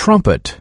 trumpet.